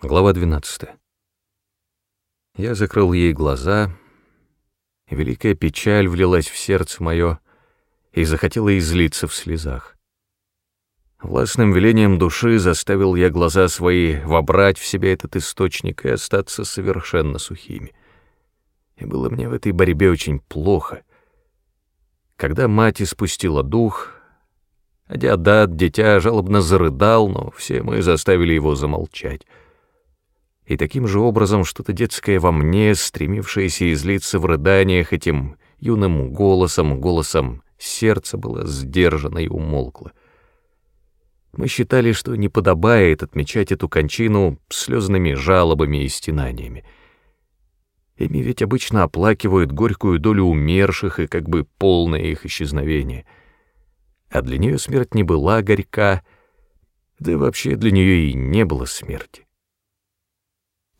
Глава 12. Я закрыл ей глаза, великая печаль влилась в сердце мое и захотела излиться в слезах. Властным велением души заставил я глаза свои вобрать в себя этот источник и остаться совершенно сухими. И было мне в этой борьбе очень плохо. Когда мать испустила дух, а Диадат, дитя, жалобно зарыдал, но все мы заставили его замолчать и таким же образом что-то детское во мне, стремившееся излиться в рыданиях этим юным голосом, голосом сердца, было сдержано и умолкло. Мы считали, что не подобает отмечать эту кончину слезными жалобами и стенаниями. Ими ведь обычно оплакивают горькую долю умерших и как бы полное их исчезновение. А для нее смерть не была горька, да и вообще для нее и не было смерти.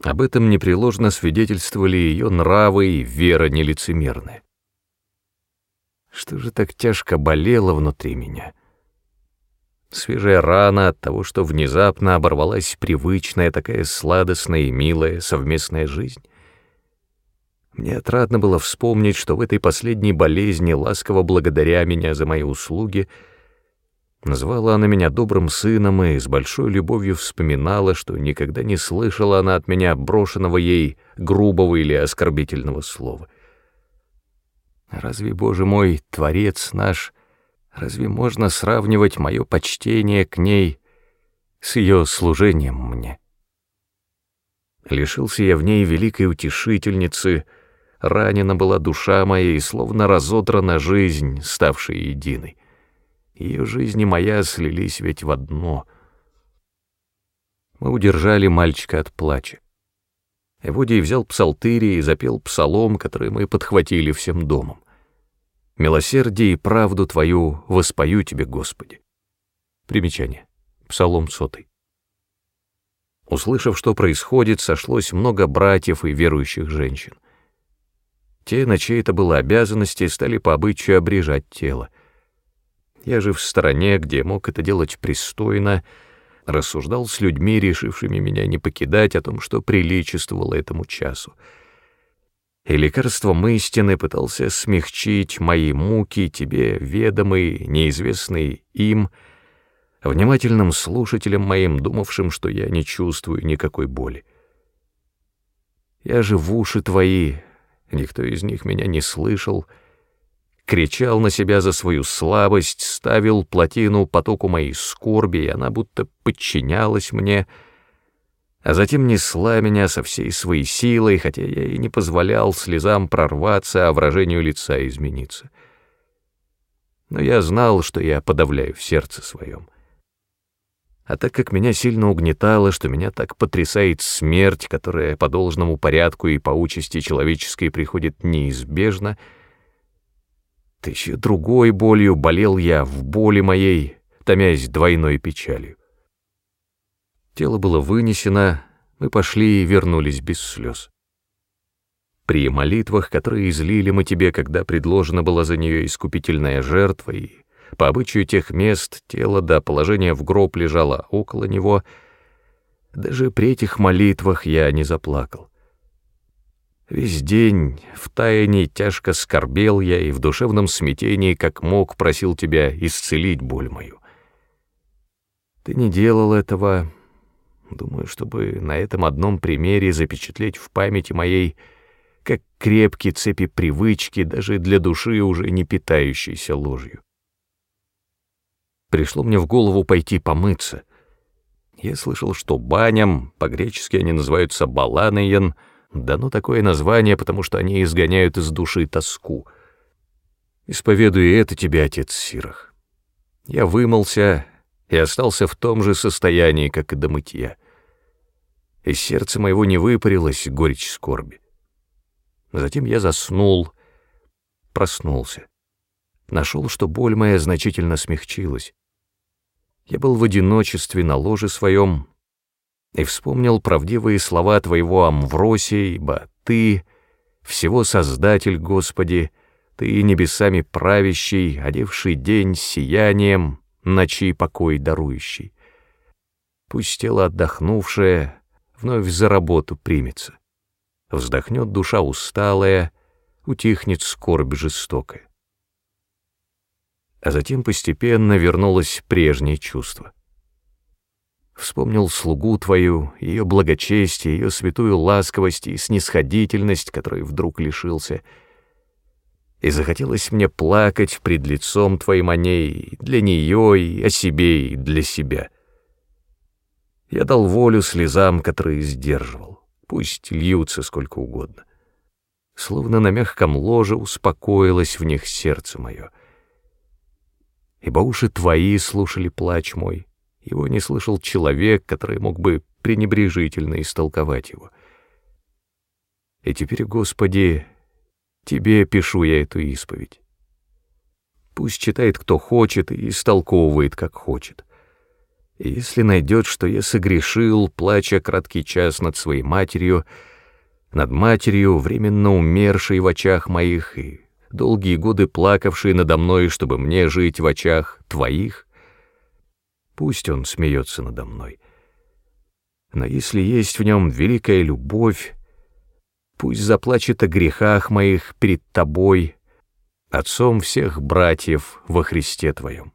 Об этом непреложно свидетельствовали ее нравы и вера нелицемерная. Что же так тяжко болело внутри меня? Свежая рана от того, что внезапно оборвалась привычная, такая сладостная и милая совместная жизнь. Мне отрадно было вспомнить, что в этой последней болезни, ласково благодаря меня за мои услуги, — Назвала она меня добрым сыном и с большой любовью вспоминала, что никогда не слышала она от меня брошенного ей грубого или оскорбительного слова. Разве, Боже мой, Творец наш, разве можно сравнивать мое почтение к ней с ее служением мне? Лишился я в ней великой утешительницы, ранена была душа моя и словно разодрана жизнь, ставшая единой. Ее жизнь и моя слились ведь в одно. Мы удержали мальчика от плача. Эводий взял псалтыри и запел псалом, который мы подхватили всем домом. «Милосердие и правду Твою воспою Тебе, Господи». Примечание. Псалом сотый. Услышав, что происходит, сошлось много братьев и верующих женщин. Те, на чьей это было обязанности, стали по обычаю обрежать тело. Я же в стороне, где мог это делать пристойно, рассуждал с людьми, решившими меня не покидать, о том, что приличествовало этому часу. И лекарством истины пытался смягчить мои муки, тебе ведомые, неизвестные им, внимательным слушателям моим, думавшим, что я не чувствую никакой боли. Я же в уши твои, никто из них меня не слышал, — кричал на себя за свою слабость, ставил плотину потоку моей скорби, и она будто подчинялась мне, а затем несла меня со всей своей силой, хотя я и не позволял слезам прорваться, а выражению лица измениться. Но я знал, что я подавляю в сердце своем. А так как меня сильно угнетало, что меня так потрясает смерть, которая по должному порядку и по участи человеческой приходит неизбежно — еще другой болью болел я в боли моей, томясь двойной печалью. Тело было вынесено, мы пошли и вернулись без слез. При молитвах, которые излили мы тебе, когда предложена была за нее искупительная жертва, и по обычаю тех мест тело до положения в гроб лежало около него, даже при этих молитвах я не заплакал. Весь день в таянии тяжко скорбел я и в душевном смятении, как мог, просил тебя исцелить боль мою. Ты не делал этого, думаю, чтобы на этом одном примере запечатлеть в памяти моей, как крепкие цепи привычки, даже для души уже не питающейся ложью. Пришло мне в голову пойти помыться. Я слышал, что баням, по-гречески они называются баланейен — дано такое название, потому что они изгоняют из души тоску. Исповедую это тебе, отец Сирах. Я вымылся и остался в том же состоянии, как и до мытья. Из сердца моего не выпарилась горечь скорби. Затем я заснул, проснулся. Нашел, что боль моя значительно смягчилась. Я был в одиночестве на ложе своем, и вспомнил правдивые слова твоего Амвросия, ибо ты, всего Создатель, Господи, ты небесами правящий, одевший день сиянием, ночи покой дарующий. Пусть тело отдохнувшее вновь за работу примется. Вздохнет душа усталая, утихнет скорбь жестокая. А затем постепенно вернулось прежнее чувство. Вспомнил слугу твою, ее благочестие, ее святую ласковость и снисходительность, которой вдруг лишился. И захотелось мне плакать пред лицом твоим о ней, для нее, и о себе, и для себя. Я дал волю слезам, которые сдерживал, пусть льются сколько угодно. Словно на мягком ложе успокоилось в них сердце мое. Ибо уши твои слушали плач мой, его не слышал человек, который мог бы пренебрежительно истолковать его. И теперь, Господи, Тебе пишу я эту исповедь. Пусть читает кто хочет и истолковывает как хочет. И если найдет, что я согрешил, плача краткий час над своей матерью, над матерью, временно умершей в очах моих и долгие годы плакавшей надо мной, чтобы мне жить в очах твоих, Пусть он смеется надо мной. Но если есть в нем великая любовь, пусть заплачет о грехах моих перед тобой, отцом всех братьев во Христе Твоем.